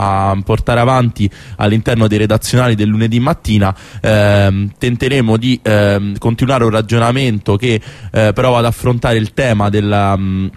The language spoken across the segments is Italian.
a portare avanti all'interno dei redazionali del lunedì mattina ehm, tenteremo di ehm, continuare un ragionamento che eh, prova ad affrontare il tema della mh,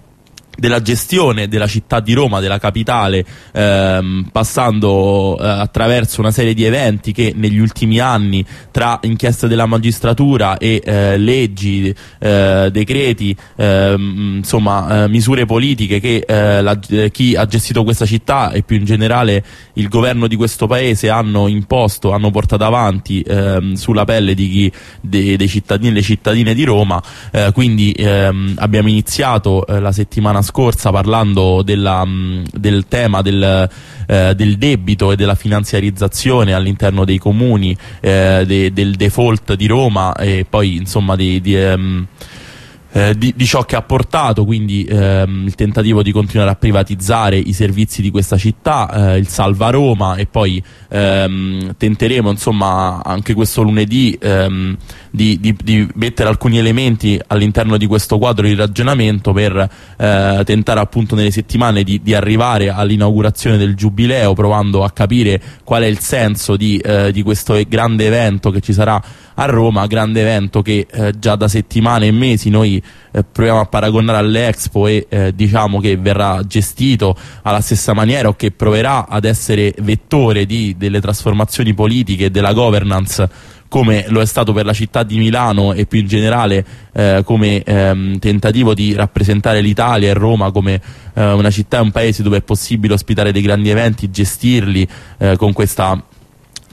della gestione della città di Roma, della capitale, ehm, passando eh, attraverso una serie di eventi che negli ultimi anni tra inchieste della magistratura e eh, leggi, eh, decreti, ehm, insomma eh, misure politiche che eh, la, eh, chi ha gestito questa città e più in generale il governo di questo paese hanno imposto, hanno portato avanti ehm, sulla pelle di chi, de, dei cittadini e le cittadine di Roma, quindi ehm, abbiamo iniziato la settimana scorsa parlando della, mh, del tema del, eh, del, debito e della finanziarizzazione all'interno dei comuni, eh, de, del default di Roma e poi insomma di, di um, eh, di, di, ciò che ha portato, quindi ehm, il tentativo di continuare a privatizzare i servizi di questa città, eh, il Salva Roma e poi ehm, tenteremo insomma anche questo lunedì ehm, di, di, di, mettere alcuni elementi all'interno di questo quadro di ragionamento per eh, tentare appunto nelle settimane di, arrivare all'inaugurazione del Giubileo provando a capire qual è il senso di, eh, di questo grande evento che ci sarà a Roma, grande evento che eh, già da settimane e mesi noi eh, proviamo a paragonare all'Expo e eh, diciamo che verrà gestito alla stessa maniera o che proverà ad essere vettore di, delle trasformazioni politiche e della governance come lo è stato per la città di Milano e più in generale eh, come ehm, tentativo di rappresentare l'Italia e Roma come eh, una città e un paese dove è possibile ospitare dei grandi eventi, gestirli eh, con questa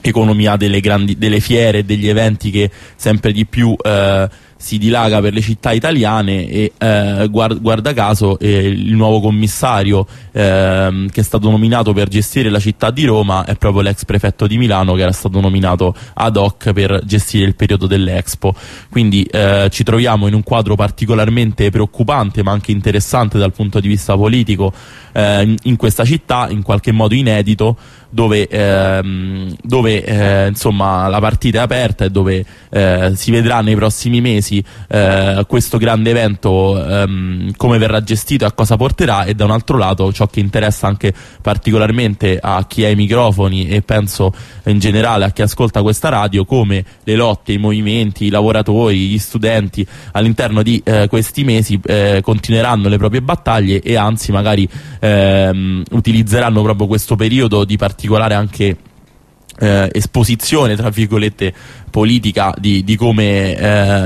economia delle, grandi, delle fiere e degli eventi che sempre di più eh, si dilaga per le città italiane e eh, guarda, guarda, caso eh, il nuovo commissario eh, che è stato nominato per gestire la città di Roma è proprio l'ex prefetto di Milano che era stato nominato ad hoc per gestire il periodo dell'Expo. Quindi eh, ci troviamo in un quadro particolarmente preoccupante ma anche interessante dal punto di vista politico in, in questa città in qualche modo inedito dove, ehm, dove eh, insomma, la partita è aperta e dove eh, si vedrà nei prossimi mesi eh, questo grande evento ehm, come verrà gestito e a cosa porterà. E da un altro lato ciò che interessa anche particolarmente a chi ha i microfoni e penso in generale a chi ascolta questa radio come le lotte, i movimenti, i lavoratori, gli studenti all'interno di eh, questi mesi eh, continueranno le proprie battaglie e anzi magari ehm, utilizzeranno proprio questo periodo di particolare anche eh, esposizione, tra virgolette, politica di, di come,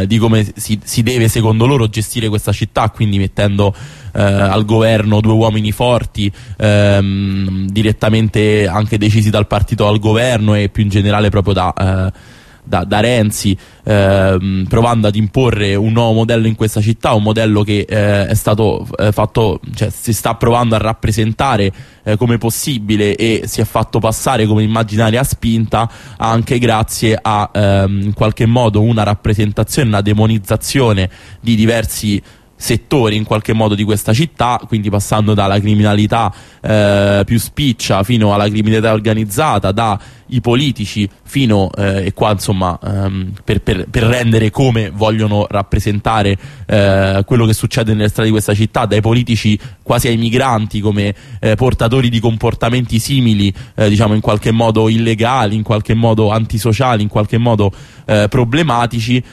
eh, di come si, si, deve, secondo loro, gestire questa città, quindi mettendo eh, al governo due uomini forti, ehm, direttamente anche decisi dal partito al governo e più in generale proprio da eh, da, da Renzi, ehm, provando ad imporre un nuovo modello in questa città, un modello che eh, è stato eh, fatto, cioè si sta provando a rappresentare eh, come possibile e si è fatto passare come immaginaria spinta anche grazie a ehm, in qualche modo una rappresentazione, una demonizzazione di diversi settori in qualche modo di questa città, quindi passando dalla criminalità eh, più spiccia fino alla criminalità organizzata, dai politici fino eh, e qua insomma ehm, per, per, per, rendere come vogliono rappresentare eh, quello che succede nelle strade di questa città, dai politici quasi ai migranti come eh, portatori di comportamenti simili, eh, diciamo in qualche modo illegali, in qualche modo antisociali, in qualche modo eh, problematici,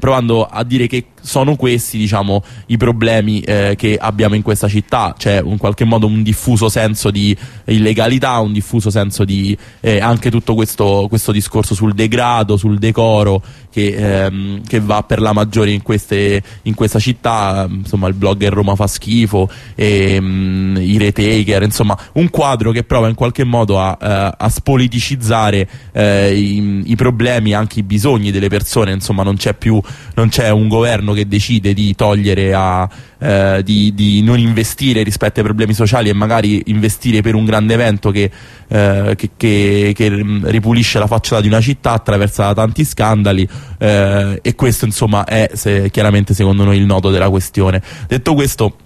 provando a dire che sono questi diciamo i problemi che abbiamo in questa città, c'è in qualche modo un diffuso senso di illegalità, un diffuso senso di anche tutto questo, questo discorso sul degrado, sul decoro che, ehm, che va per la maggiore in, queste, in, questa città, insomma il blogger Roma fa schifo, e, um, i retaker, insomma un quadro che prova in qualche modo a, uh, a spoliticizzare uh, i, i, problemi, anche i bisogni delle persone, insomma non c'è più non c'è un governo che decide di togliere a, uh, di, di, non investire rispetto ai problemi sociali e magari investire per un grande evento che, che, che, che ripulisce la facciata di una città attraverso tanti scandali eh, e questo insomma è se, chiaramente secondo noi il nodo della questione. Detto questo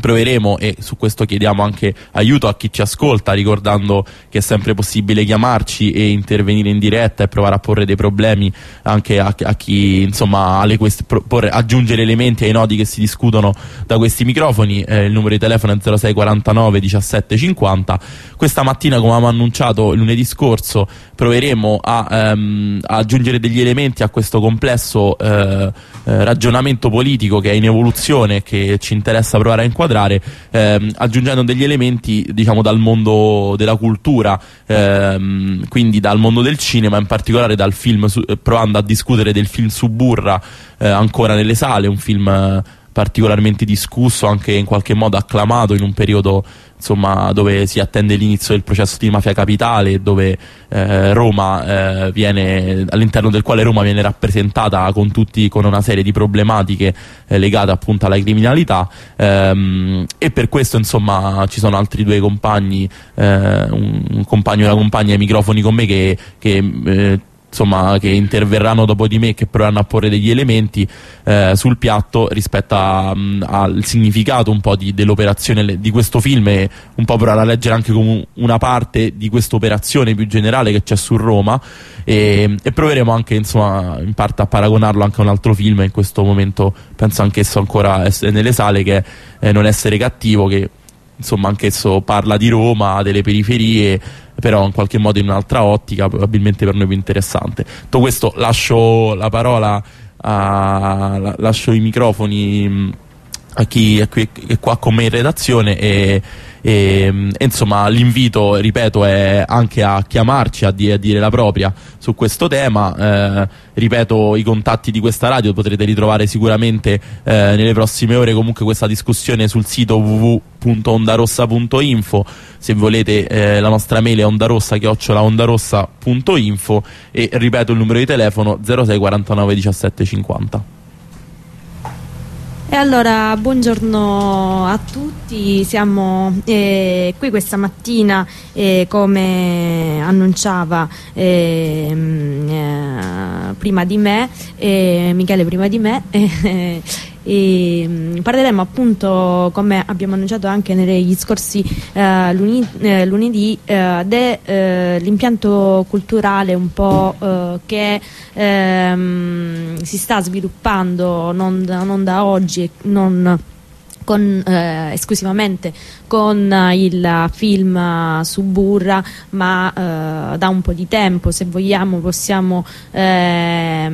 proveremo e su questo chiediamo anche aiuto a chi ci ascolta ricordando che è sempre possibile chiamarci e intervenire in diretta e provare a porre dei problemi anche a, a chi insomma quest- porre, aggiungere elementi ai nodi che si discutono da questi microfoni. Eh, il numero di telefono è 0649 17 50 questa mattina come abbiamo annunciato lunedì scorso proveremo a, ehm, aggiungere degli elementi a questo complesso eh, eh, ragionamento politico che è in evoluzione e che ci interessa provare a inquadrare, ehm, aggiungendo degli elementi diciamo dal mondo della cultura, ehm, quindi dal mondo del cinema, in particolare dal film, su, eh, provando a discutere del film Suburra eh, ancora nelle sale, un film particolarmente discusso, anche in qualche modo acclamato in un periodo insomma, dove si attende l'inizio del processo di mafia capitale, dove eh, Roma eh, viene, all'interno del quale Roma viene rappresentata con, tutti, con una serie di problematiche eh, legate appunto alla criminalità. Ehm, e per questo insomma ci sono altri due compagni, eh, un, un, compagno e una compagna ai microfoni con me che, che eh, insomma, che interverranno dopo di me che proveranno a porre degli elementi eh, sul piatto rispetto a, mh, al significato un po' dell'operazione di questo film e un po' provare a leggere anche come una parte di questa operazione più generale che c'è su Roma. E, e, proveremo anche insomma in parte a paragonarlo anche a un altro film in questo momento penso anch'esso ancora essere nelle sale che è eh, Non essere cattivo che insomma anch'esso parla di Roma, delle periferie però in qualche modo in un'altra ottica, probabilmente per noi più interessante. Detto questo, lascio la parola, a, lascio i microfoni a chi è, qui, è qua con me in redazione e e, e insomma l'invito, ripeto, è anche a chiamarci, a, di, a dire la propria su questo tema. Eh, ripeto, i contatti di questa radio potrete ritrovare sicuramente eh, nelle prossime ore. Comunque questa discussione sul sito www.ondarossa.info se volete eh, la nostra mail è ondarossa.info e ripeto il numero di telefono 06 49 17 50 e allora, buongiorno a tutti, siamo eh, qui questa mattina eh, come annunciava eh, prima di me, Michele prima di me, e mm, parleremo appunto come abbiamo annunciato anche negli scorsi eh, lunedì, eh, lunedì eh, dell'impianto culturale un po' eh, che ehm, si sta sviluppando non da, non da oggi non con, eh, esclusivamente con il film Suburra ma eh, da un po' di tempo se vogliamo possiamo eh,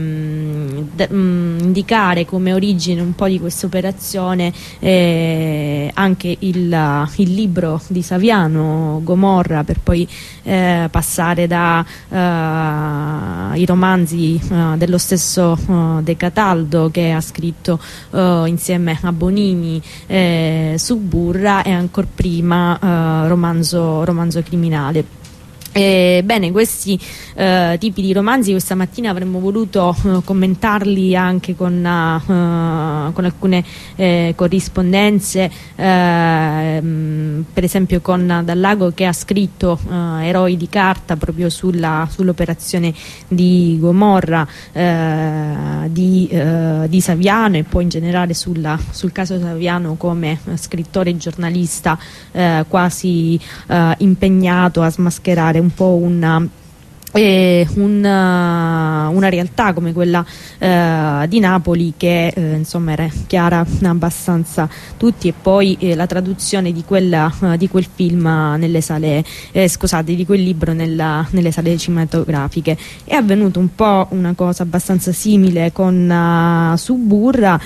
indicare come origine un po' di questa operazione eh, anche il, il, libro di Saviano Gomorra per poi eh, passare dai eh, romanzi dello stesso De Cataldo che ha scritto insieme a Bonini eh, Suburra e ancora prima eh, romanzo, romanzo criminale. Eh, bene, questi eh, tipi di romanzi questa mattina avremmo voluto eh, commentarli anche con, uh, con alcune eh, corrispondenze, ehm, per esempio con Dallago che ha scritto Eroi di carta proprio sull'operazione sull di Gomorra, di, di, Saviano e poi in generale sulla, sul caso Saviano come scrittore e giornalista quasi impegnato a smascherare un po' una e una, una, realtà come quella eh, di Napoli che eh, insomma era chiara abbastanza tutti e poi eh, la traduzione di, quella, eh, di, quel film nelle sale eh, scusate di quel libro nella, nelle sale cinematografiche. È avvenuto un po' una cosa abbastanza simile con uh, Suburra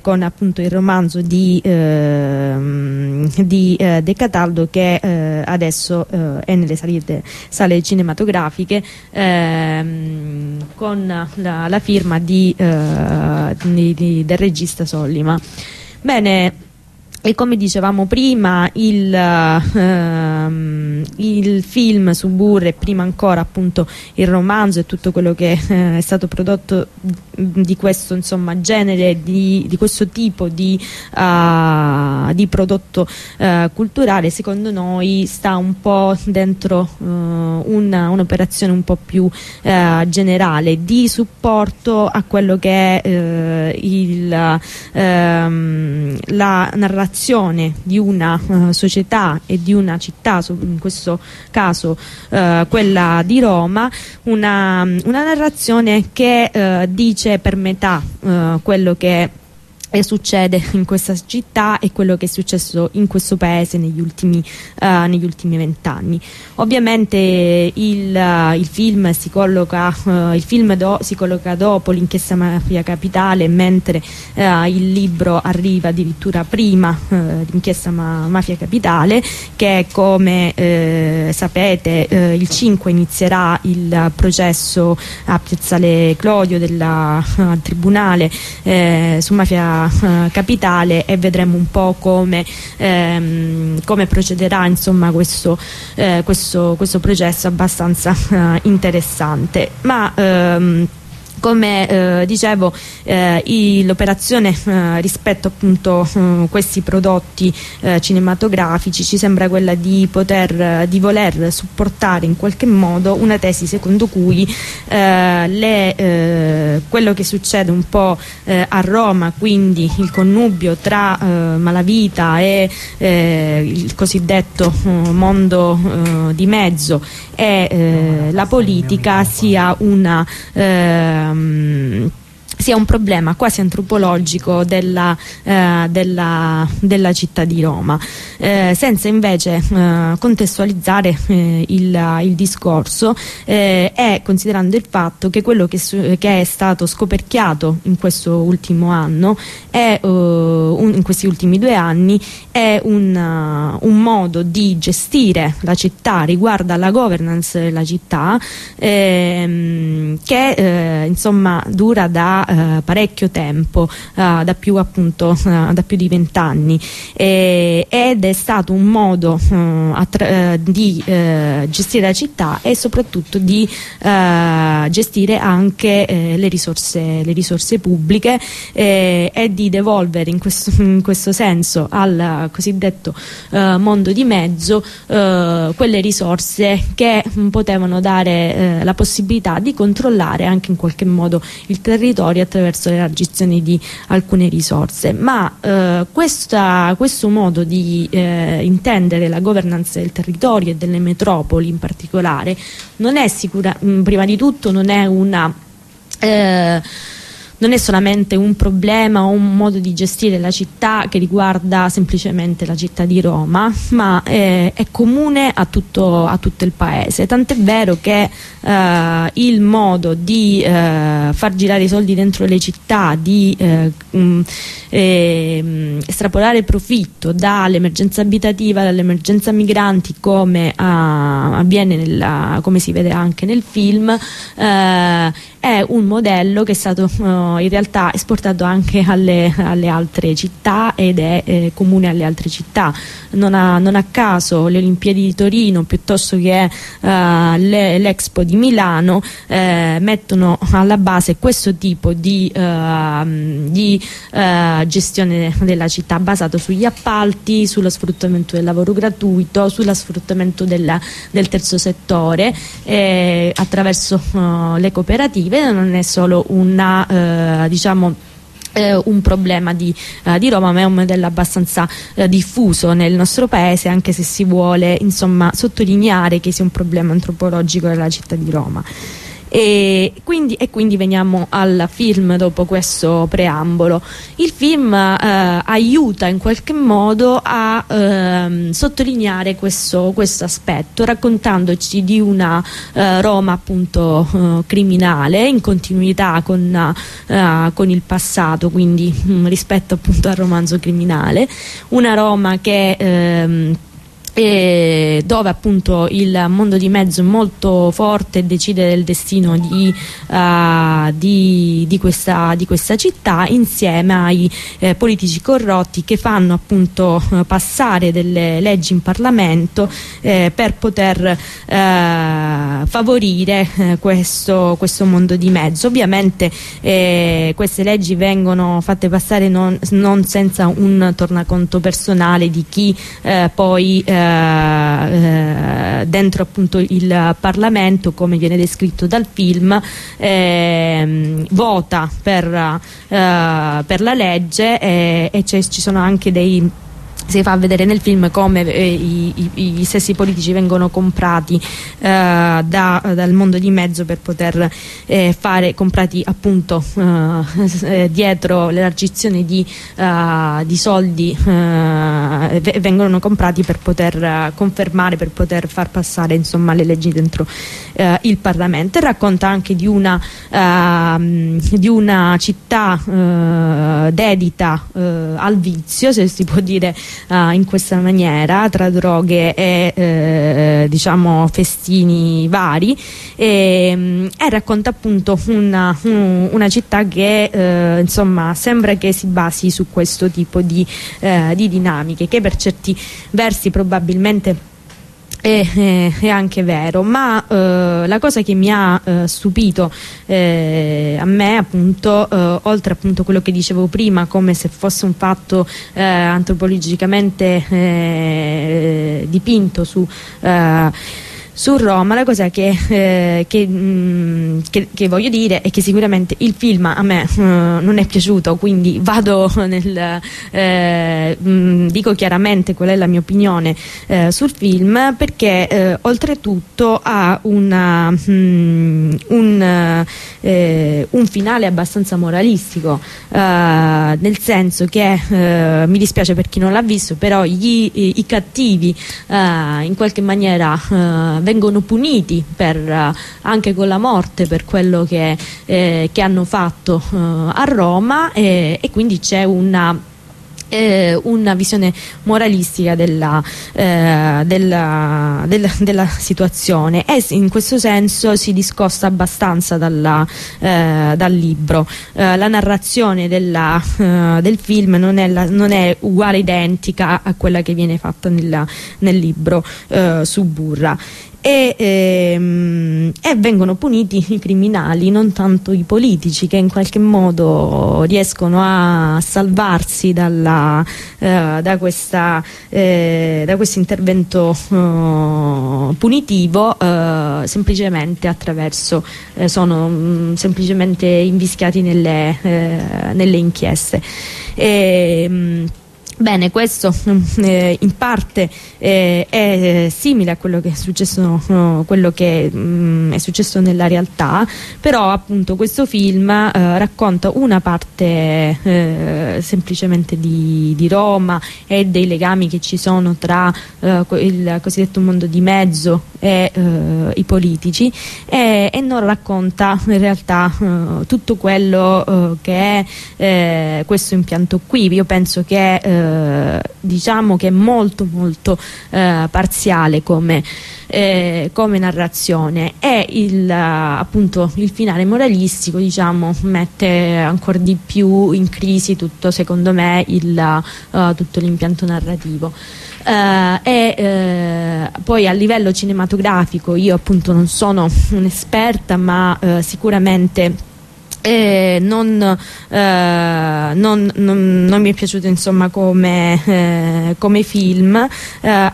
con appunto il romanzo di, ehm, di De Cataldo che adesso è nelle sale, sale cinematografiche pubbliche ehm, con la, la firma di, eh, di, di, del regista Sollima. Bene, e come dicevamo prima il, ehm, il film Suburre e prima ancora appunto il romanzo e tutto quello che eh, è stato prodotto di questo insomma, genere, di, di, questo tipo di, uh, di prodotto uh, culturale secondo noi sta un po' dentro uh, un'operazione un po' più generale di supporto a quello che è il, ehm, la narrazione di una società e di una città, in questo caso quella di Roma, una, una narrazione che dice c'è per metà eh, quello che e succede in questa città e quello che è successo in questo paese negli ultimi uh, vent'anni. Ovviamente il, uh, il, film si colloca, uh, il film si colloca dopo l'inchiesta mafia capitale mentre il libro arriva addirittura prima l'inchiesta ma mafia capitale che come sapete il 5 inizierà il processo a Piazzale Clodio del tribunale su mafia uh, capitale e vedremo un po' come, ehm, come procederà insomma, questo, eh, questo, questo, processo abbastanza uh, interessante. Ma, ehm, come eh, dicevo eh, l'operazione eh, rispetto appunto a eh, questi prodotti eh, cinematografici ci sembra quella di poter di voler supportare in qualche modo una tesi secondo cui eh, le, quello che succede un po' a Roma quindi il connubio tra malavita e il cosiddetto mondo di mezzo e la politica sia una 嗯 sia un problema quasi antropologico della, eh, della, della città di Roma, eh, senza invece eh, contestualizzare eh, il, il, discorso e eh, considerando il fatto che quello che, che, è stato scoperchiato in questo ultimo anno, è, uh, un, in questi ultimi due anni, è un, uh, un, modo di gestire la città, riguarda la governance della città, ehm, che insomma dura da eh, parecchio tempo, eh, da, più, appunto, eh, da più di vent'anni. Ed è stato un modo di gestire la città e soprattutto di gestire anche le risorse, le, risorse, pubbliche e di devolvere in questo, in questo, senso al cosiddetto mondo di mezzo quelle risorse che potevano dare la possibilità di controllare anche in qualche modo il territorio attraverso l'elargizione di alcune risorse, ma eh, questa, questo modo di eh, intendere la governance del territorio e delle metropoli in particolare non è sicura, mm, prima di tutto non è una eh, non è solamente un problema o un modo di gestire la città che riguarda semplicemente la città di Roma, ma è, è comune a tutto, a tutto, il paese. Tant'è vero che eh, il modo di eh, far girare i soldi dentro le città, di eh, mh, ehm, estrapolare profitto dall'emergenza abitativa, dall'emergenza migranti, come ah, avviene nella, come si vede anche nel film, eh, è un modello che è stato uh, in realtà esportato anche alle, alle altre città ed è eh, comune alle altre città. Non a, non a, caso. Le Olimpiadi di Torino piuttosto che uh, l'Expo di Milano eh, mettono alla base questo tipo di, uh, di gestione della città basato sugli appalti, sullo sfruttamento del lavoro gratuito, sullo sfruttamento della, del terzo settore eh, attraverso le cooperative. Non è solo una, eh, diciamo, eh, un problema di, eh, di, Roma ma è un modello abbastanza eh, diffuso nel nostro paese anche se si vuole insomma, sottolineare che sia un problema antropologico della città di Roma. E quindi, e quindi, veniamo al film dopo questo preambolo. Il film eh, aiuta in qualche modo a eh, sottolineare questo, questo, aspetto, raccontandoci di una eh, Roma appunto eh, criminale in continuità con, eh, con il passato, quindi mh, mm, rispetto appunto al romanzo criminale, una Roma che ehm, dove appunto il mondo di mezzo è molto forte decide del destino di, uh, di, di, questa, di, questa, città insieme ai eh, politici corrotti che fanno appunto uh, passare delle leggi in Parlamento eh, per poter uh, favorire eh, questo, questo, mondo di mezzo. Ovviamente eh, queste leggi vengono fatte passare non, non, senza un tornaconto personale di chi eh, poi eh, dentro appunto il Parlamento come viene descritto dal film eh, vota per, eh, per, la legge e, e ci sono anche dei si fa vedere nel film come eh, i, i, i, stessi politici vengono comprati eh, da, dal mondo di mezzo per poter eh, fare comprati appunto eh, dietro l'elargizione di, di, soldi vengono comprati per poter confermare per poter far passare insomma le leggi dentro il Parlamento. E racconta anche di una, ehm, di una città dedita al vizio se si può dire uh, in questa maniera tra droghe e eh, diciamo festini vari. E, mm, e racconta appunto una, un, una città che eh, insomma sembra che si basi su questo tipo di, eh, di dinamiche che per certi versi probabilmente è, è, anche vero, ma eh, la cosa che mi ha eh, stupito eh, a me appunto, eh, oltre appunto quello che dicevo prima, come se fosse un fatto eh, antropologicamente eh, dipinto su su Roma la cosa che, eh, che, mh, mm, che, che, voglio dire è che sicuramente il film a me uh, non è piaciuto quindi vado nel eh, mh, mm, dico chiaramente qual è la mia opinione eh, sul film perché eh, oltretutto ha una, mh, mm, un, eh, un, finale abbastanza moralistico nel senso che mi dispiace per chi non l'ha visto però gli, i, i cattivi in qualche maniera vengono puniti per, uh, anche con la morte per quello che, eh, che hanno fatto uh, a Roma e, e quindi c'è una eh, una visione moralistica della, eh, della, della, della, situazione e in questo senso si discosta abbastanza dalla, eh, dal libro. Eh, la narrazione della, eh, del film non è, la, non è, uguale, identica a quella che viene fatta nella, nel libro eh, su Burra e, ehm, e, vengono puniti i criminali, non tanto i politici che in qualche modo riescono a salvarsi dalla, eh, da, questa, eh, da questo intervento eh, punitivo eh, semplicemente attraverso, eh, sono mh, mm, semplicemente invischiati nelle, eh, nelle inchieste. E, mh, mm, Bene, questo eh, in parte eh, è simile a quello che è successo, no, che, mh, mm, è successo nella realtà, però appunto questo film eh, racconta una parte eh, semplicemente di, di, Roma e dei legami che ci sono tra eh, il cosiddetto mondo di mezzo e eh, i politici e, e, non racconta in realtà tutto quello che è questo impianto qui. Io penso che eh, diciamo che è molto molto eh, parziale come, eh, come, narrazione e il, appunto, il finale moralistico diciamo, mette ancora di più in crisi tutto secondo me il, uh, tutto l'impianto narrativo. E poi a livello cinematografico io appunto non sono un'esperta ma sicuramente eh, non, eh, non, non, non, mi è piaciuto insomma come, eh, come film. Eh,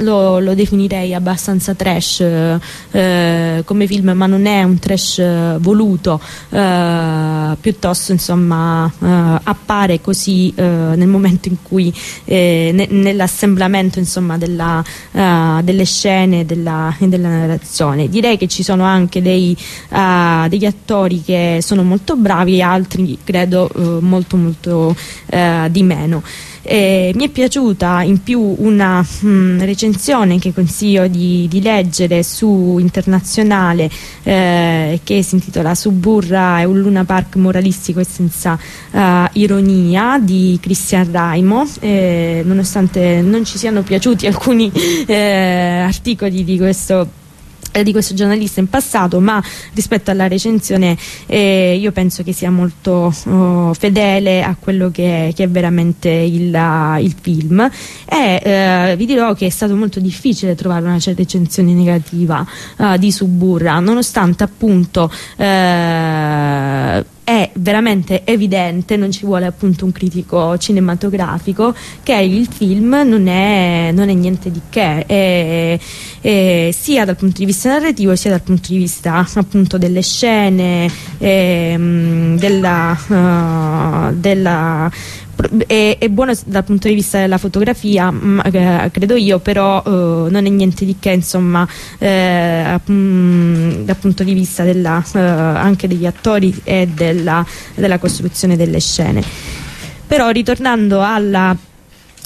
lo, lo, definirei abbastanza trash eh, come film ma non è un trash voluto. Eh, piuttosto insomma appare così nel momento in cui ne, nell'assemblamento della, delle scene della, della, narrazione. Direi che ci sono anche dei, degli attori che sono molto bravi e altri credo eh, molto molto eh, di meno. E mi è piaciuta in più una mh, mm, recensione che consiglio di, di, leggere su Internazionale eh, che si intitola Suburra è un Luna Park moralistico e senza uh, ironia di Cristian Raimo. Eh, nonostante non ci siano piaciuti alcuni eh, articoli di questo eh, di questo giornalista in passato ma rispetto alla recensione eh, io penso che sia molto oh, fedele a quello che è, che è veramente il, il, film. E eh, vi dirò che è stato molto difficile trovare una recensione negativa uh, di Suburra nonostante appunto eh, è veramente evidente, non ci vuole appunto un critico cinematografico, che il film non è, non è niente di che, è, è, sia dal punto di vista narrativo sia dal punto di vista appunto delle scene, ehm, della, uh, della è, è, buono dal punto di vista della fotografia ma, eh, credo io però eh, non è niente di che insomma eh, mh, dal punto di vista della, eh, anche degli attori e della, della costruzione delle scene. Però ritornando alla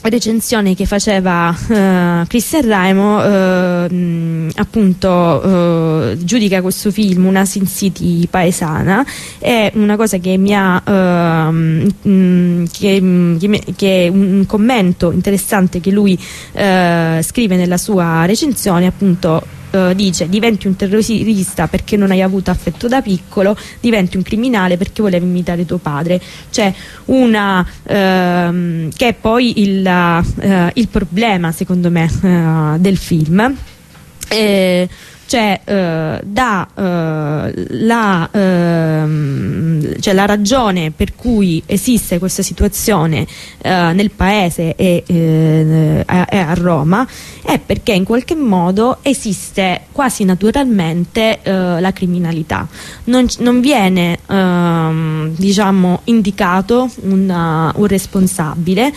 recensione che faceva uh, Christian Raimo uh, appunto uh, giudica questo film una Sin City paesana. È una cosa che mi ha mh, che, che, che, è un commento interessante che lui scrive nella sua recensione appunto eh, dice diventi un terrorista perché non hai avuto affetto da piccolo, diventi un criminale perché volevi imitare tuo padre. C'è una ehm, che è poi il, eh, il problema secondo me eh, del film. Eh, cioè eh, da eh, la, eh, cioè la, ragione per cui esiste questa situazione eh, nel paese e eh, a Roma è perché in qualche modo esiste quasi naturalmente eh, la criminalità. Non, non viene ehm, diciamo indicato una, un responsabile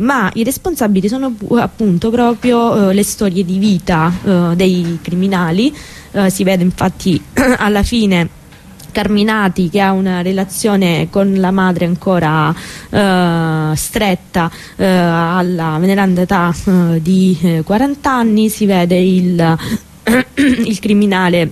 ma i responsabili sono appunto proprio le storie di vita dei criminali criminali, eh, si vede infatti alla fine Carminati che ha una relazione con la madre ancora eh, stretta eh, alla veneranda età eh, di 40 eh, anni, si vede il, il criminale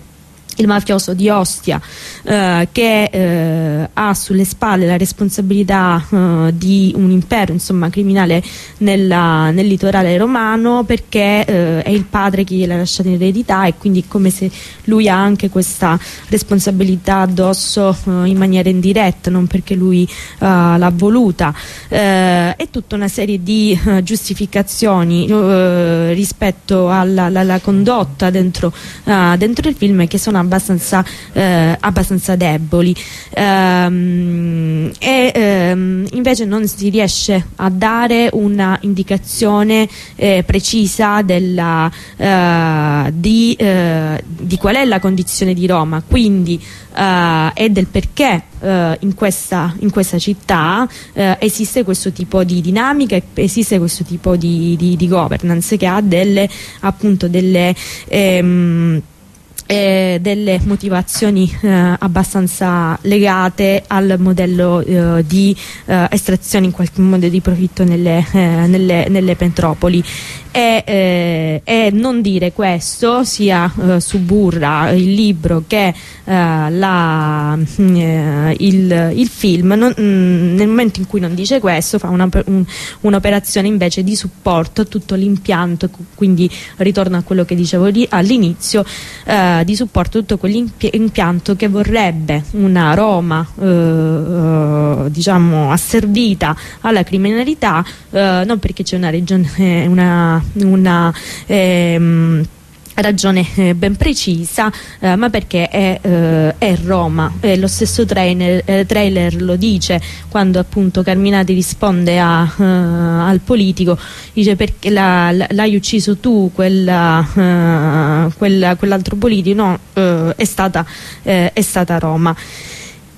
il mafioso di Ostia eh, che eh, ha sulle spalle la responsabilità eh, di un impero insomma, criminale nella, nel litorale romano perché eh, è il padre che gliel'ha lasciata in eredità e quindi come se lui ha anche questa responsabilità addosso eh, in maniera indiretta non perché lui eh, l'ha voluta. E tutta una serie di giustificazioni rispetto alla, alla, alla, condotta dentro, dentro il film che sono abbastanza, eh, abbastanza deboli. Ehm, e ehm, invece non si riesce a dare una indicazione eh, precisa della, eh, di, eh, di, qual è la condizione di Roma. Quindi eh, e del perché eh, in questa, in, questa, città esiste questo tipo di dinamica esiste questo tipo di, di, di governance che ha delle appunto delle ehm, eh, delle motivazioni eh, abbastanza legate al modello eh, di eh, estrazione in qualche modo di profitto nelle, eh, nelle, nelle pentropoli e, eh, e, non dire questo sia eh, su Burra il libro che eh, la, eh, il, il, film non, mh, mm, nel momento in cui non dice questo fa un'operazione un, invece di supporto a tutto l'impianto quindi ritorno a quello che dicevo all'inizio eh, di supporto a tutto quell'impianto che vorrebbe una Roma eh, diciamo asservita alla criminalità non perché c'è una regione una una ehm, ragione eh, ben precisa eh, ma perché è, eh, è Roma. E lo stesso trainer, eh, trailer lo dice quando appunto Carminati risponde a, eh, al politico. Dice perché l'hai ucciso tu quella, eh, quella, quell'altro politico? No è stata, è stata Roma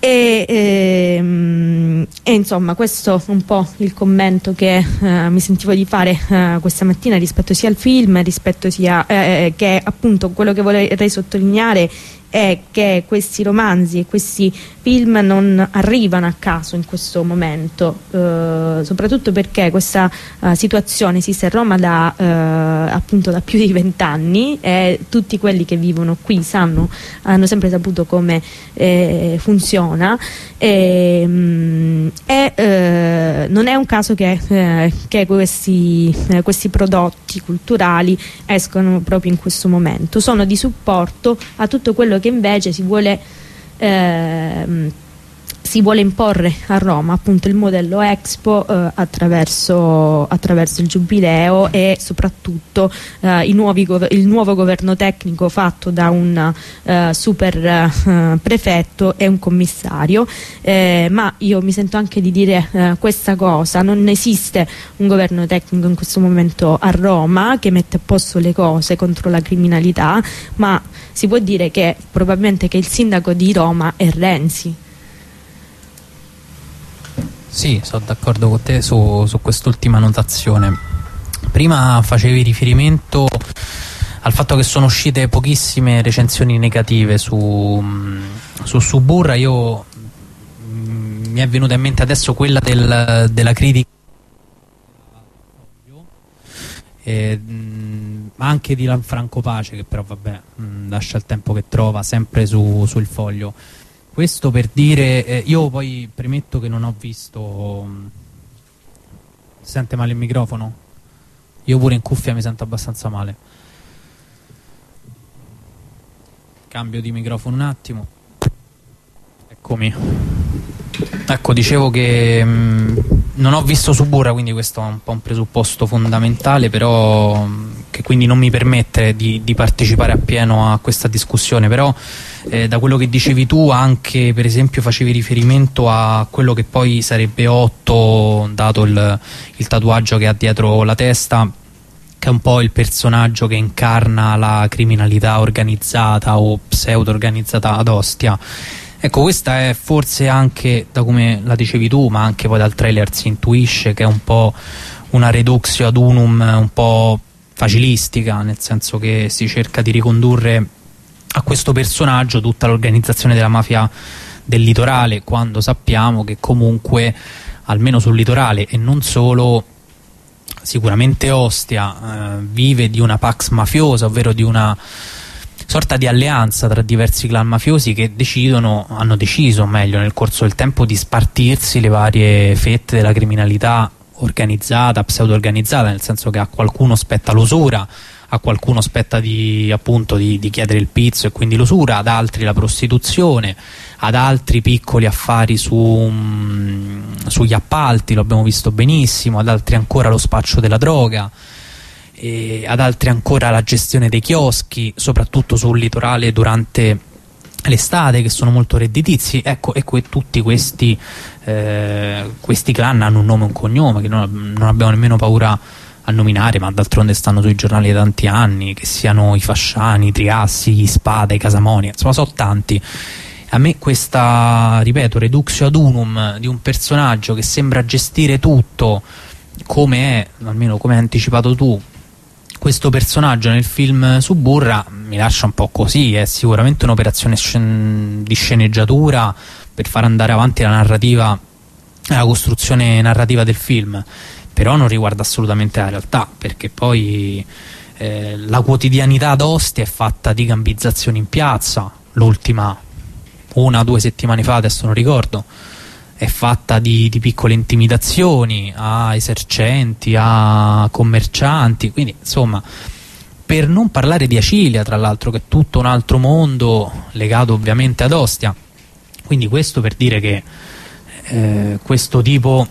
e, e, ehm, e, insomma questo è un po' il commento che eh, mi sentivo di fare eh, questa mattina rispetto sia al film rispetto sia eh, eh che appunto quello che vorrei sottolineare è che questi romanzi e questi film non arrivano a caso in questo momento, eh, soprattutto perché questa uh, situazione esiste a Roma da, uh, appunto da più di vent'anni e tutti quelli che vivono qui sanno, hanno sempre saputo come eh, funziona. E, mh, e eh, non è un caso che, eh, che questi, eh, questi prodotti culturali escono proprio in questo momento, sono di supporto a tutto quello che invece si vuole ehm, si vuole imporre a Roma appunto il modello Expo eh, attraverso, attraverso, il Giubileo e soprattutto eh, il nuovo governo tecnico fatto da un eh, super eh, prefetto e un commissario. Eh, ma io mi sento anche di dire eh, questa cosa. Non esiste un governo tecnico in questo momento a Roma che mette a posto le cose contro la criminalità ma si può dire che probabilmente che il sindaco di Roma è Renzi sì, sono d'accordo con te su, su quest'ultima notazione. Prima facevi riferimento al fatto che sono uscite pochissime recensioni negative su, su Suburra. Io mm, mi è venuta in mente adesso quella del, della critica. E, mh, anche di Lanfranco Pace che però vabbè mh, lascia il tempo che trova sempre su, sul foglio questo per dire, eh, io poi premetto che non ho visto... Mm, si sente male il microfono? Io pure in cuffia mi sento abbastanza male. Cambio di microfono un attimo. Eccomi. Ecco, dicevo che mh, mm, non ho visto Suburra, quindi questo è un po' un presupposto fondamentale, però mm, che quindi non mi permette di, di partecipare appieno a questa discussione, però eh, da quello che dicevi tu anche per esempio facevi riferimento a quello che poi sarebbe Otto dato il, il tatuaggio che ha dietro la testa che è un po' il personaggio che incarna la criminalità organizzata o pseudo organizzata ad Ostia ecco questa è forse anche da come la dicevi tu ma anche poi dal trailer si intuisce che è un po' una reduxio ad unum un po' facilistica nel senso che si cerca di ricondurre a questo personaggio tutta l'organizzazione della mafia del litorale quando sappiamo che comunque almeno sul litorale e non solo sicuramente Ostia eh, vive di una pax mafiosa ovvero di una sorta di alleanza tra diversi clan mafiosi che decidono, hanno deciso meglio nel corso del tempo di spartirsi le varie fette della criminalità organizzata, pseudo organizzata nel senso che a qualcuno spetta l'usura a qualcuno spetta di, appunto, di, di chiedere il pizzo e quindi l'usura, ad altri la prostituzione, ad altri piccoli affari su, um, sugli appalti, lo abbiamo visto benissimo, ad altri ancora lo spaccio della droga. Ad altri ancora la gestione dei chioschi, soprattutto sul litorale durante l'estate che sono molto redditizi ecco e que tutti questi, eh, questi clan hanno un nome e un cognome che non, non abbiamo nemmeno paura a nominare, ma d'altronde stanno sui giornali da tanti anni, che siano i Fasciani, i Triassi, gli Spada, i Casamonia, insomma sono tanti. A me questa, ripeto, reduxio ad unum di un personaggio che sembra gestire tutto come è, almeno come hai anticipato tu, questo personaggio nel film Suburra mi lascia un po' così, è sicuramente un'operazione scen di sceneggiatura per far andare avanti la narrativa, la costruzione narrativa del film però non riguarda assolutamente la realtà perché poi eh, la quotidianità ad Ostia è fatta di gambizzazioni in piazza l'ultima una o due settimane fa adesso non ricordo è fatta di, di, piccole intimidazioni a esercenti, a commercianti quindi insomma per non parlare di Acilia tra l'altro che è tutto un altro mondo legato ovviamente ad Ostia quindi questo per dire che eh, questo tipo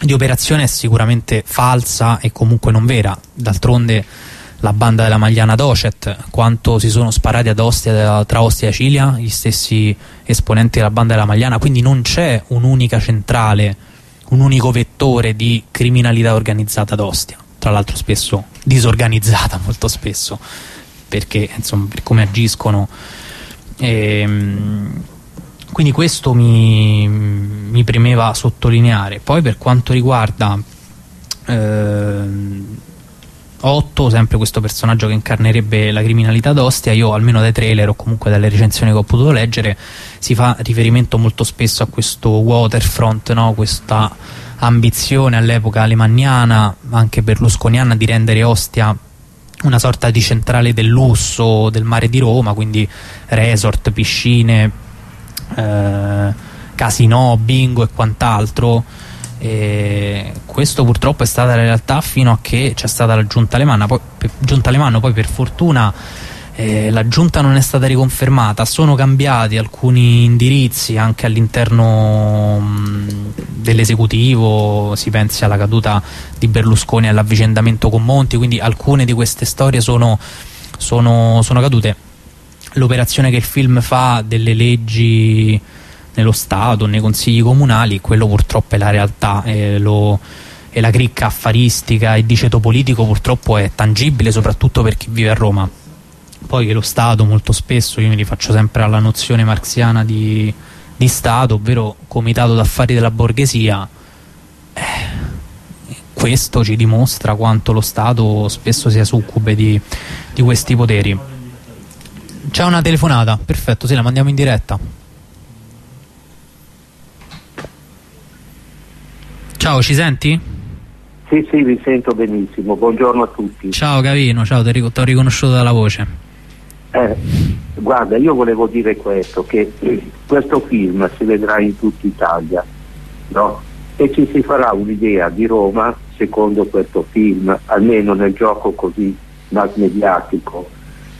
di operazione è sicuramente falsa e comunque non vera. D'altronde la banda della Magliana Docet, quanto si sono sparati ad Ostia, tra Ostia e Cilia gli stessi esponenti della banda della Magliana, quindi non c'è un'unica centrale, un unico vettore di criminalità organizzata ad Ostia, tra l'altro spesso disorganizzata molto spesso, perché insomma per come agiscono. Ehm, quindi questo mi, mi, premeva sottolineare. Poi per quanto riguarda... Ehm, 8, sempre questo personaggio che incarnerebbe la criminalità d'Ostia, io almeno dai trailer o comunque dalle recensioni che ho potuto leggere si fa riferimento molto spesso a questo waterfront, no? questa ambizione all'epoca alemanniana, anche berlusconiana, di rendere Ostia una sorta di centrale del lusso del mare di Roma, quindi resort, piscine, eh, casino, bingo e quant'altro e questo purtroppo è stata la realtà fino a che c'è stata la giunta Alemanno poi, giunta Alemanno, poi per fortuna eh, la giunta non è stata riconfermata. Sono cambiati alcuni indirizzi anche all'interno dell'esecutivo. Si pensi alla caduta di Berlusconi e all'avvicendamento con Monti. Quindi alcune di queste storie sono, sono, sono cadute. L'operazione che il film fa delle leggi nello Stato, nei consigli comunali, quello purtroppo è la realtà e, lo, e la cricca affaristica e di ceto politico purtroppo è tangibile soprattutto per chi vive a Roma. Poi che lo Stato molto spesso, io mi rifaccio sempre alla nozione marxiana di, di Stato, ovvero comitato d'affari della borghesia, eh, questo ci dimostra quanto lo Stato spesso sia succube di, di questi poteri. C'è una telefonata, perfetto, sì, la mandiamo in diretta. Ciao, ci senti? Sì, sì, vi sento benissimo. Buongiorno a tutti. Ciao Gavino, ciao, ti ho riconosciuto dalla voce. Eh, guarda, io volevo dire questo, che questo film si vedrà in tutta Italia, no? E ci si farà un'idea di Roma secondo questo film, almeno nel gioco così mass mediatico,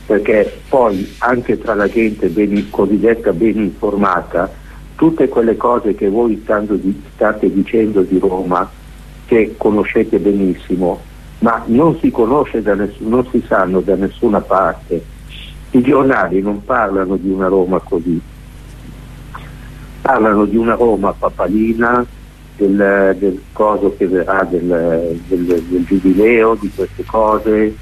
perché poi anche tra la gente ben, cosiddetta ben informata tutte quelle cose che voi di, state dicendo di Roma, che conoscete benissimo, ma non si conosce da nessun, non si sanno da nessuna parte. I giornali non parlano di una Roma così, parlano di una Roma papalina, del, del coso che verrà del, del, del, giubileo, di queste cose,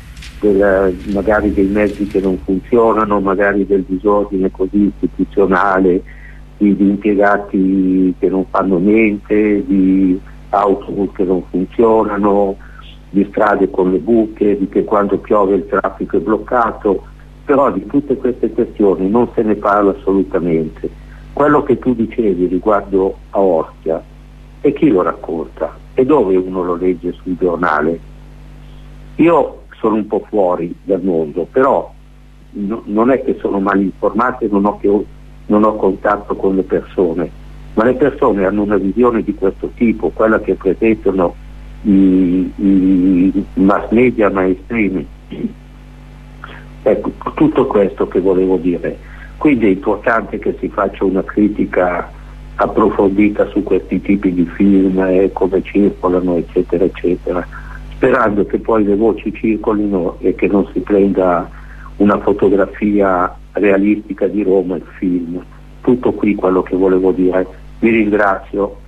magari dei mezzi che non funzionano, magari del disordine così istituzionale di, di impiegati che non fanno niente, di autobus che non funzionano, di strade con le buche, di che quando piove il traffico è bloccato, però di tutte queste questioni non se ne parla assolutamente. Quello che tu dicevi riguardo a Ostia, e chi lo racconta? E dove uno lo legge sul giornale? Io sono un po' fuori dal mondo, però no, non è che sono mal informato e non ho che non ho contatto con le persone, ma le persone hanno una visione di questo tipo, quella che presentano i, i mass media mainstream. Ecco, tutto questo che volevo dire. Quindi è importante che si faccia una critica approfondita su questi tipi di film e come circolano, eccetera, eccetera, sperando che poi le voci circolino e che non si prenda una fotografia realistica di Roma il film. Tutto qui quello che volevo dire. Vi ringrazio.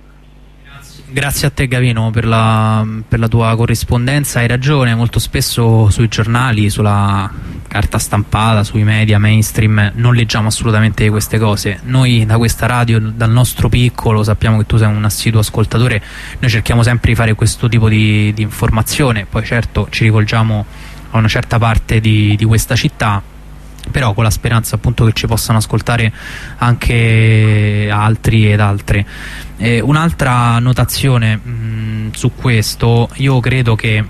Grazie a te Gavino per la, per la, tua corrispondenza, hai ragione, molto spesso sui giornali, sulla carta stampata, sui media mainstream non leggiamo assolutamente queste cose. Noi da questa radio, dal nostro piccolo, sappiamo che tu sei un assiduo ascoltatore, noi cerchiamo sempre di fare questo tipo di, di informazione, poi certo ci rivolgiamo a una certa parte di, di questa città però con la speranza appunto che ci possano ascoltare anche altri ed altre. Eh, Un'altra notazione mh, su questo, io credo che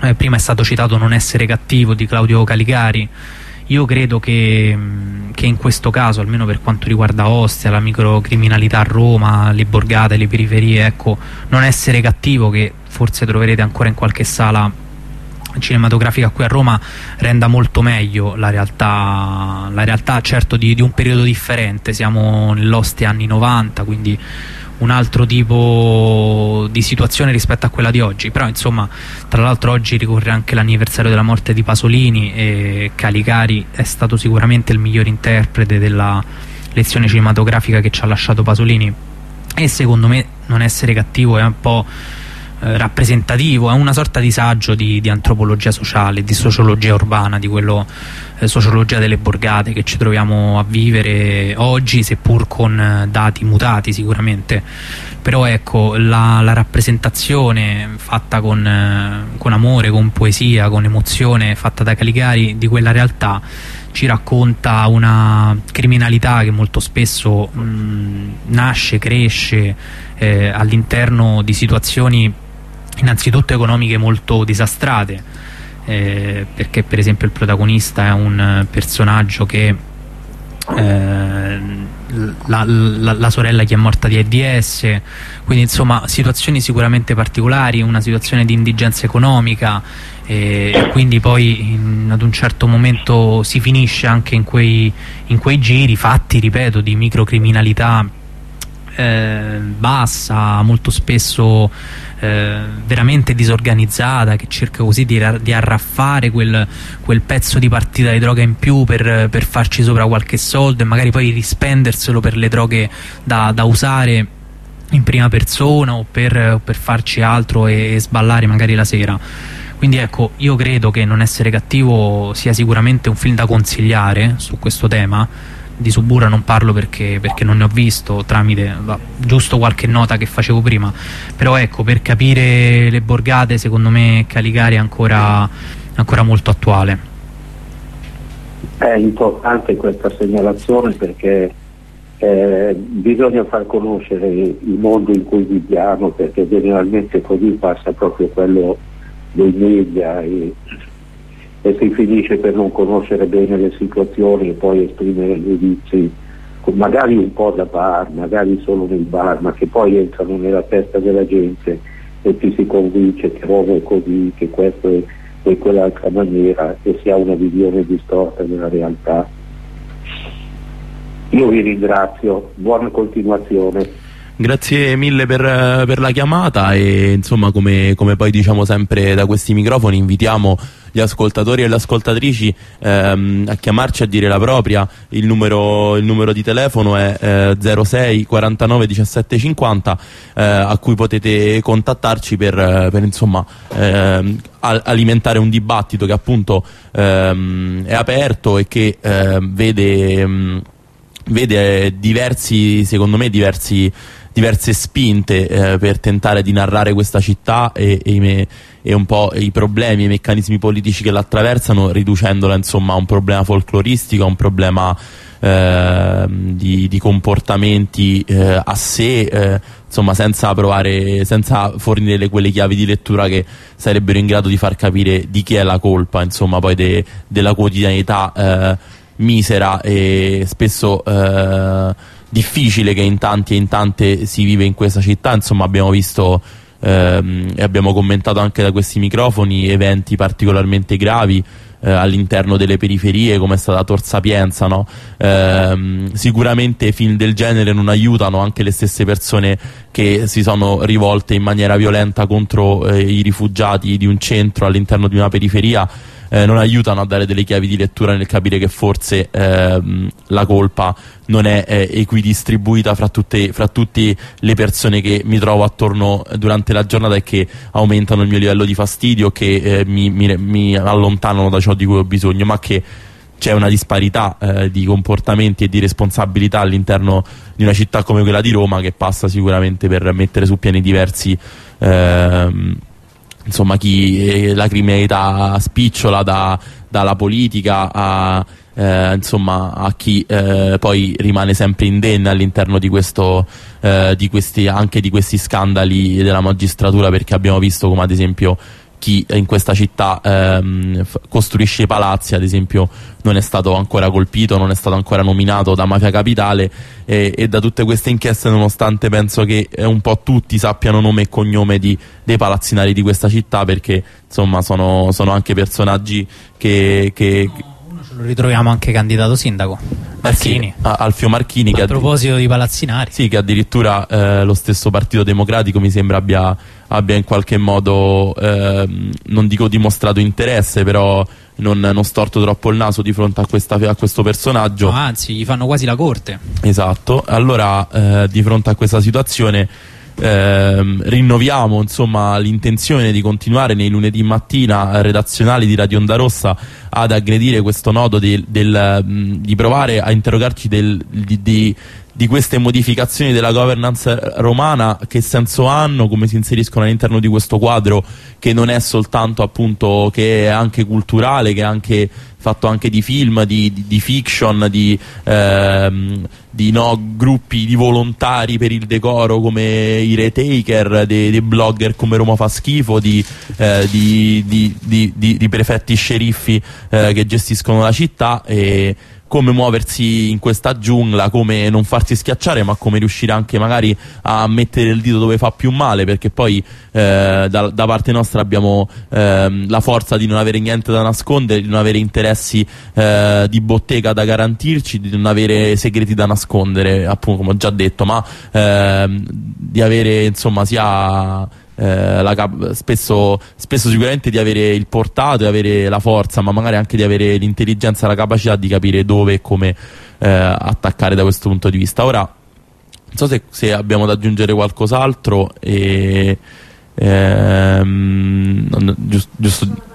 eh, prima è stato citato Non essere cattivo di Claudio Caligari, io credo che, che, in questo caso, almeno per quanto riguarda Ostia, la microcriminalità a Roma, le borgate, le periferie, ecco, non essere cattivo che forse troverete ancora in qualche sala cinematografica qui a Roma renda molto meglio la realtà, la realtà certo di, di un periodo differente, siamo nell'Ostia anni 90, quindi un altro tipo di situazione rispetto a quella di oggi. Però insomma tra l'altro oggi ricorre anche l'anniversario della morte di Pasolini e Calicari è stato sicuramente il miglior interprete della lezione cinematografica che ci ha lasciato Pasolini. E secondo me non essere cattivo è un po' eh, rappresentativo, è una sorta di saggio di, di, antropologia sociale, di sociologia urbana, di quello eh, sociologia delle borgate che ci troviamo a vivere oggi, seppur con eh, dati mutati sicuramente. Però ecco, la, la rappresentazione fatta con, eh, con amore, con poesia, con emozione, fatta da Caligari di quella realtà ci racconta una criminalità che molto spesso mh, nasce, cresce eh, all'interno di situazioni innanzitutto economiche molto disastrate eh, perché per esempio il protagonista è un personaggio che eh, la, la, la, sorella che è morta di AIDS quindi insomma situazioni sicuramente particolari una situazione di indigenza economica e, quindi poi in, ad un certo momento si finisce anche in quei, in quei giri fatti ripeto di microcriminalità eh, bassa molto spesso eh, veramente disorganizzata che cerca così di, di arraffare quel, quel, pezzo di partita di droga in più per, per, farci sopra qualche soldo e magari poi rispenderselo per le droghe da, da usare in prima persona o per, per farci altro e, e sballare magari la sera. Quindi ecco io credo che Non essere cattivo sia sicuramente un film da consigliare su questo tema di Subura non parlo perché, perché non ne ho visto tramite va, giusto qualche nota che facevo prima. Però ecco per capire le borgate secondo me Caligari è ancora, ancora molto attuale. È importante questa segnalazione perché eh, bisogna far conoscere il mondo in cui viviamo perché generalmente così passa proprio quello dei media e e si finisce per non conoscere bene le situazioni e poi esprimere giudizi magari un po' da bar, magari solo nel bar, ma che poi entrano nella testa della gente e ti si convince che Roma è così, che questo è, in quell'altra maniera e si ha una visione distorta della realtà. Io vi ringrazio, buona continuazione. Grazie mille per, per, la chiamata e insomma come, come, poi diciamo sempre da questi microfoni invitiamo gli ascoltatori e le ascoltatrici ehm, a chiamarci a dire la propria, il numero, il numero di telefono è eh, 06 49 17 50 eh, a cui potete contattarci per, per insomma ehm, alimentare un dibattito che appunto ehm, è aperto e che ehm, vede, ehm, vede diversi, secondo me diversi diverse spinte eh, per tentare di narrare questa città e, e, i, e, un po' i problemi i meccanismi politici che la attraversano, riducendola insomma a un problema folcloristico, a un problema eh, di, di, comportamenti eh, a sé, eh, insomma senza provare, senza fornire quelle chiavi di lettura che sarebbero in grado di far capire di chi è la colpa, insomma poi de, della quotidianità eh, misera e spesso eh, difficile che in tanti e in tante si vive in questa città, insomma abbiamo visto ehm, e abbiamo commentato anche da questi microfoni eventi particolarmente gravi eh, all'interno delle periferie come è stata Tor Sapienza no? ehm, sicuramente film del genere non aiutano anche le stesse persone che si sono rivolte in maniera violenta contro eh, i rifugiati di un centro all'interno di una periferia eh, non aiutano a dare delle chiavi di lettura nel capire che forse ehm, la colpa non è eh, equidistribuita fra tutte, fra tutte le persone che mi trovo attorno durante la giornata e che aumentano il mio livello di fastidio, che eh, mi, mi, mi, allontanano da ciò di cui ho bisogno, ma che c'è una disparità eh, di comportamenti e di responsabilità all'interno di una città come quella di Roma che passa sicuramente per mettere su piani diversi ehm, insomma chi eh, la criminalità spicciola da, dalla politica a, eh, insomma, a chi eh, poi rimane sempre indenne all'interno di questo eh, di questi, anche di questi scandali della magistratura perché abbiamo visto come ad esempio chi in questa città ehm, costruisce i palazzi, ad esempio, non è stato ancora colpito, non è stato ancora nominato da Mafia Capitale e, e da tutte queste inchieste, nonostante penso che eh, un po' tutti sappiano nome e cognome di, dei palazzinari di questa città, perché insomma sono, sono anche personaggi che, che lo ritroviamo anche candidato sindaco Marchini. Eh sì, Alfio Marchini. A proposito di palazzinari. Sì, che addirittura eh, lo stesso Partito Democratico mi sembra abbia, abbia in qualche modo, eh, non dico dimostrato interesse, però non, non, storto troppo il naso di fronte a, questa, a questo personaggio. No, anzi, gli fanno quasi la corte. Esatto. Allora, eh, di fronte a questa situazione ehm, rinnoviamo insomma, l'intenzione di continuare nei lunedì mattina redazionali di Radio Onda Rossa ad aggredire questo nodo del, del, di provare a interrogarci del, di, di di queste modificazioni della governance romana che senso hanno, come si inseriscono all'interno di questo quadro che non è soltanto appunto che è anche culturale, che è anche fatto anche di film, di, di, di fiction, di, ehm, di no, gruppi di volontari per il decoro come i retaker, dei, dei blogger come Roma fa schifo, di, eh, prefetti sceriffi eh, che gestiscono la città e come muoversi in questa giungla, come non farsi schiacciare, ma come riuscire anche magari a mettere il dito dove fa più male, perché poi eh, da, da, parte nostra abbiamo eh, la forza di non avere niente da nascondere, di non avere interessi eh, di bottega da garantirci, di non avere segreti da nascondere, appunto come ho già detto, ma ehm, di avere insomma sia eh, cap- spesso, spesso, sicuramente di avere il portato e avere la forza, ma magari anche di avere l'intelligenza la capacità di capire dove e come eh, attaccare da questo punto di vista. Ora, non so se, se abbiamo da aggiungere qualcos'altro. E, ehm, giusto, giusto